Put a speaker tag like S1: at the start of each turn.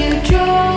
S1: you draw